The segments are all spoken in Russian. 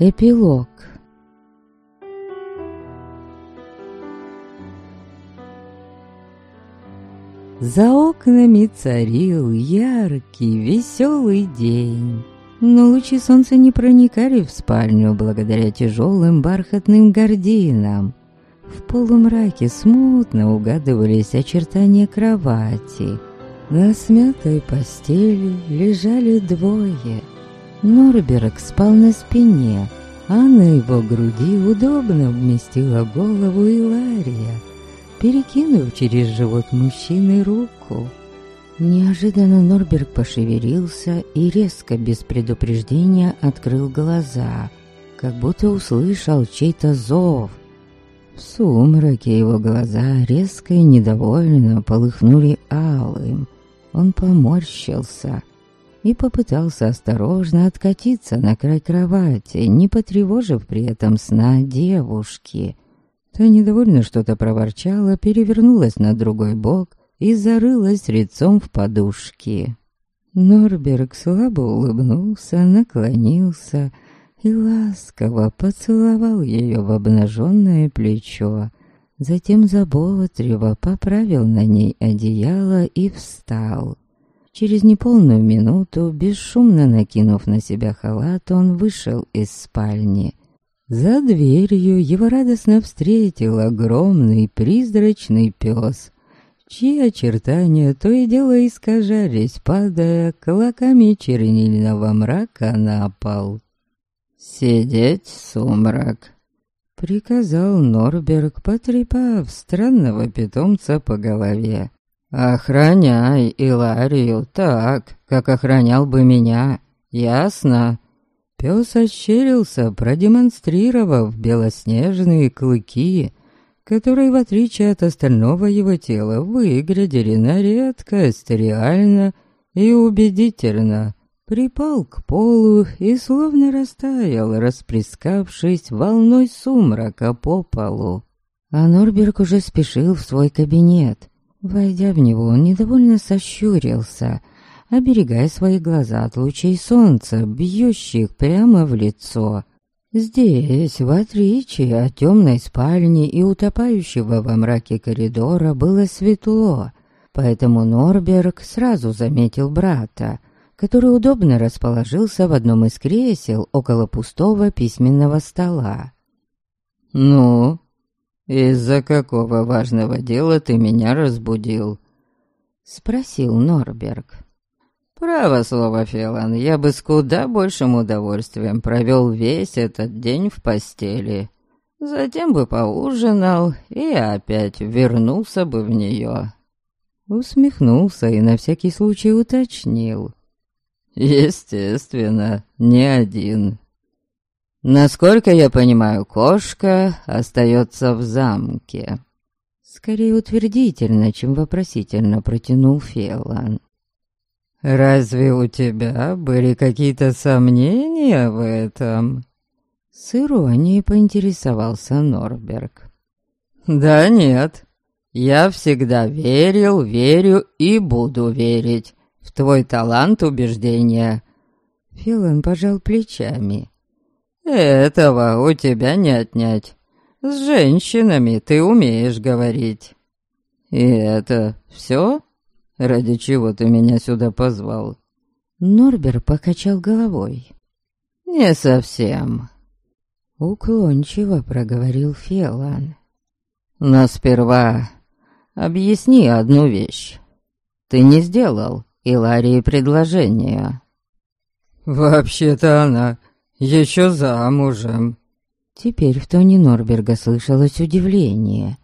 Эпилог За окнами царил яркий, веселый день. Но лучи солнца не проникали в спальню благодаря тяжелым бархатным гардинам. В полумраке смутно угадывались очертания кровати. На смятой постели лежали двое. Норберг спал на спине, а на его груди удобно вместила голову Илария, перекинув через живот мужчины руку. Неожиданно Норберг пошевелился и резко, без предупреждения, открыл глаза, как будто услышал чей-то зов. В сумраке его глаза резко и недовольно полыхнули алым. Он поморщился и попытался осторожно откатиться на край кровати, не потревожив при этом сна девушки. Та недовольно что-то проворчала, перевернулась на другой бок и зарылась лицом в подушки. Норберг слабо улыбнулся, наклонился и ласково поцеловал ее в обнаженное плечо. Затем заботливо поправил на ней одеяло и встал. Через неполную минуту, бесшумно накинув на себя халат, он вышел из спальни. За дверью его радостно встретил огромный призрачный пес, чьи очертания то и дело искажались, падая клоками чернильного мрака на пол. «Сидеть, сумрак!» — приказал Норберг, потрепав странного питомца по голове. «Охраняй Иларию так, как охранял бы меня, ясно?» Пес ощерился, продемонстрировав белоснежные клыки, которые, в отличие от остального его тела, выглядели на редкость реально и убедительно припал к полу и словно растаял, расплескавшись волной сумрака по полу. А Норберг уже спешил в свой кабинет. Войдя в него, он недовольно сощурился, оберегая свои глаза от лучей солнца, бьющих прямо в лицо. Здесь, в отличие от темной спальни и утопающего во мраке коридора, было светло, поэтому Норберг сразу заметил брата, который удобно расположился в одном из кресел около пустого письменного стола. «Ну, из-за какого важного дела ты меня разбудил?» — спросил Норберг. «Право слово, Фелан, я бы с куда большим удовольствием провел весь этот день в постели. Затем бы поужинал и опять вернулся бы в нее». Усмехнулся и на всякий случай уточнил. Естественно, не один. Насколько я понимаю, кошка остается в замке. Скорее утвердительно, чем вопросительно протянул Фелан. «Разве у тебя были какие-то сомнения в этом?» С иронией поинтересовался Норберг. «Да нет, я всегда верил, верю и буду верить в твой талант убеждения». Филан пожал плечами. «Этого у тебя не отнять. С женщинами ты умеешь говорить». «И это все? Ради чего ты меня сюда позвал?» Норбер покачал головой. «Не совсем». Уклончиво проговорил Фелан. «Но сперва объясни одну вещь. Ты не сделал Иларии предложение. «Вообще-то она еще замужем». Теперь в тоне Норберга слышалось удивление.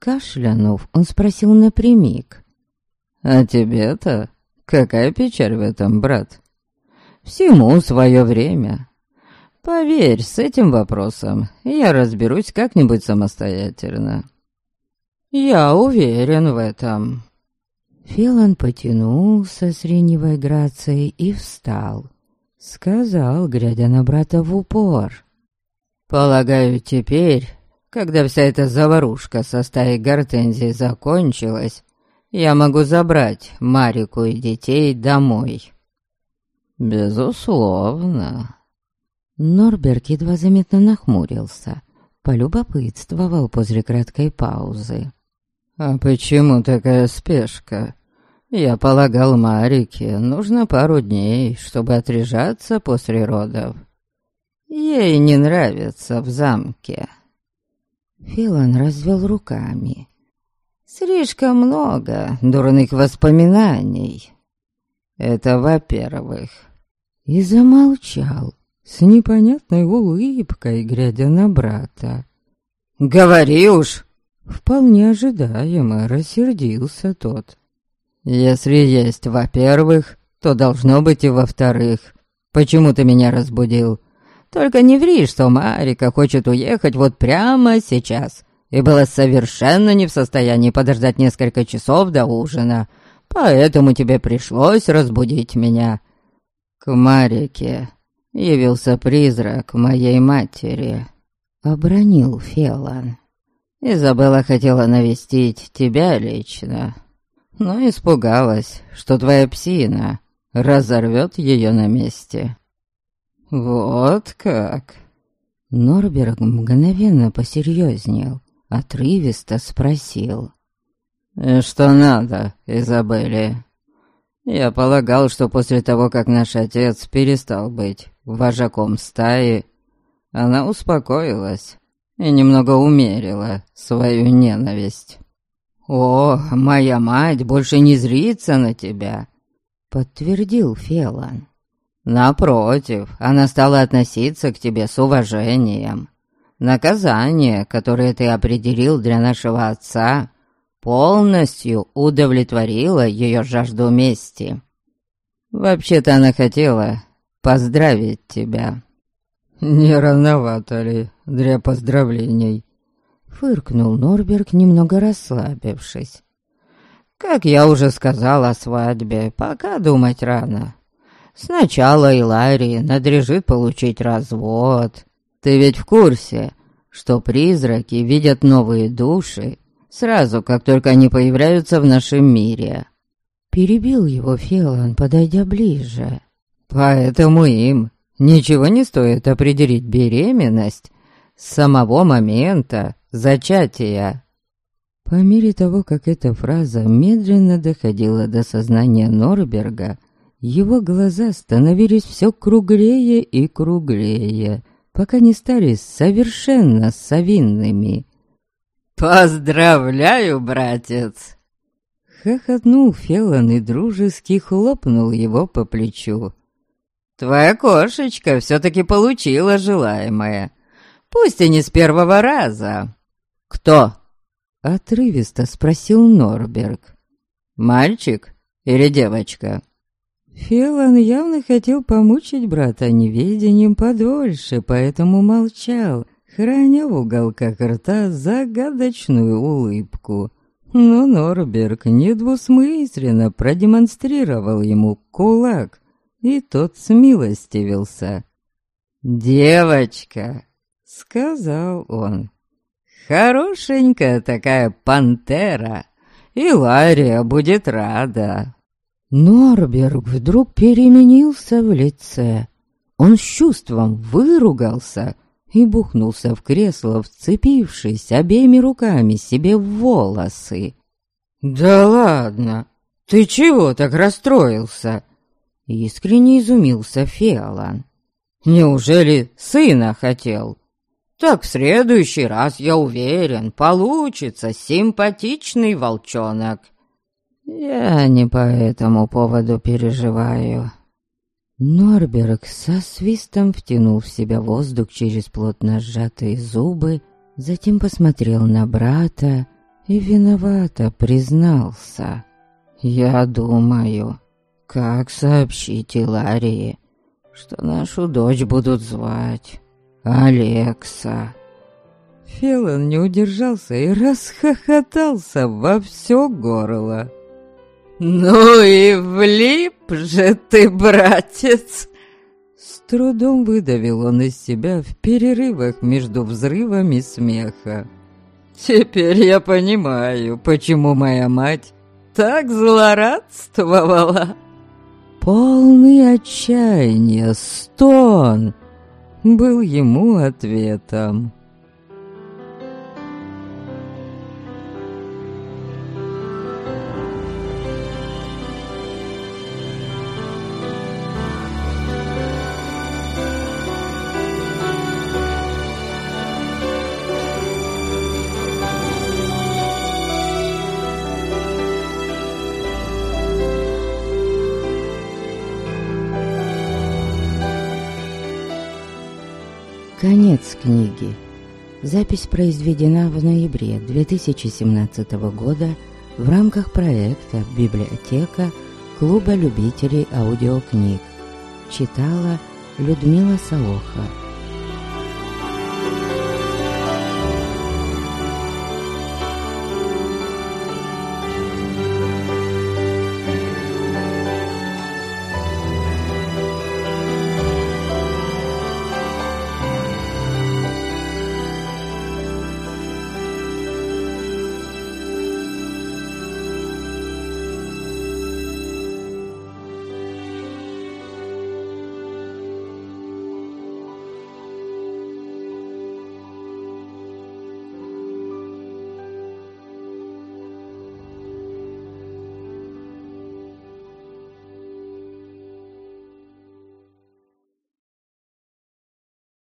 Кашлянув, он спросил напрямик. «А тебе-то какая печаль в этом, брат? Всему свое время. Поверь, с этим вопросом я разберусь как-нибудь самостоятельно. Я уверен в этом». Фелан потянулся с реневой грацией и встал. Сказал, глядя на брата в упор. «Полагаю, теперь, когда вся эта заварушка со стаей гортензий закончилась, я могу забрать Марику и детей домой». «Безусловно. Норберт едва заметно нахмурился, полюбопытствовал после краткой паузы. «А почему такая спешка? Я полагал, Марике нужно пару дней, чтобы отрежаться после родов. Ей не нравится в замке». Филан развел руками. «Слишком много дурных воспоминаний. Это во-первых». И замолчал, с непонятной улыбкой, глядя на брата. «Говори уж!» Вполне ожидаемо рассердился тот. «Если есть во-первых, то должно быть и во-вторых. Почему ты меня разбудил? Только не ври, что Марика хочет уехать вот прямо сейчас, и была совершенно не в состоянии подождать несколько часов до ужина, поэтому тебе пришлось разбудить меня. К Марике явился призрак моей матери», — обронил Фелан. «Изабелла хотела навестить тебя лично, но испугалась, что твоя псина разорвет ее на месте. «Вот как!» Норберг мгновенно посерьезнел, отрывисто спросил. «Что надо, Изабелле?» «Я полагал, что после того, как наш отец перестал быть вожаком стаи, она успокоилась и немного умерила свою ненависть. «О, моя мать больше не зрится на тебя», — подтвердил Фелан. Напротив, она стала относиться к тебе с уважением. Наказание, которое ты определил для нашего отца, полностью удовлетворило ее жажду мести. Вообще-то она хотела поздравить тебя. Не рановато ли для поздравлений? Фыркнул Норберг, немного расслабившись. Как я уже сказал о свадьбе, пока думать рано. Сначала Иларии надлежит получить развод. Ты ведь в курсе, что призраки видят новые души сразу, как только они появляются в нашем мире. Перебил его Фелан, подойдя ближе. Поэтому им ничего не стоит определить беременность с самого момента зачатия. По мере того, как эта фраза медленно доходила до сознания Норберга, его глаза становились все круглее и круглее, пока не стали совершенно совинными. «Поздравляю, братец!» Хохотнул Фелан и дружески хлопнул его по плечу. «Твоя кошечка все-таки получила желаемое, пусть и не с первого раза». «Кто?» — отрывисто спросил Норберг. «Мальчик или девочка?» Фелан явно хотел помучить брата неведением подольше, поэтому молчал, храня в уголках рта загадочную улыбку. Но Норберг недвусмысленно продемонстрировал ему кулак, и тот смилостивился. «Девочка!» — сказал он. «Хорошенькая такая пантера, и Лария будет рада». Норберг вдруг переменился в лице. Он с чувством выругался и бухнулся в кресло, вцепившись обеими руками себе в волосы. «Да ладно! Ты чего так расстроился?» Искренне изумился Фиолан. «Неужели сына хотел?» «Так в следующий раз, я уверен, получится симпатичный волчонок». Я не по этому поводу переживаю. Норберг со свистом втянул в себя воздух через плотно сжатые зубы, затем посмотрел на брата и виновато признался. «Я думаю, как сообщить Иларии, что нашу дочь будут звать Алекса?» Фелон не удержался и расхохотался во все горло. «Ну и влип же ты, братец!» С трудом выдавил он из себя в перерывах между взрывами смеха. «Теперь я понимаю, почему моя мать так злорадствовала!» Полный отчаяния стон был ему ответом. Конец книги. Запись произведена в ноябре 2017 года в рамках проекта «Библиотека» Клуба любителей аудиокниг. Читала Людмила Солоха.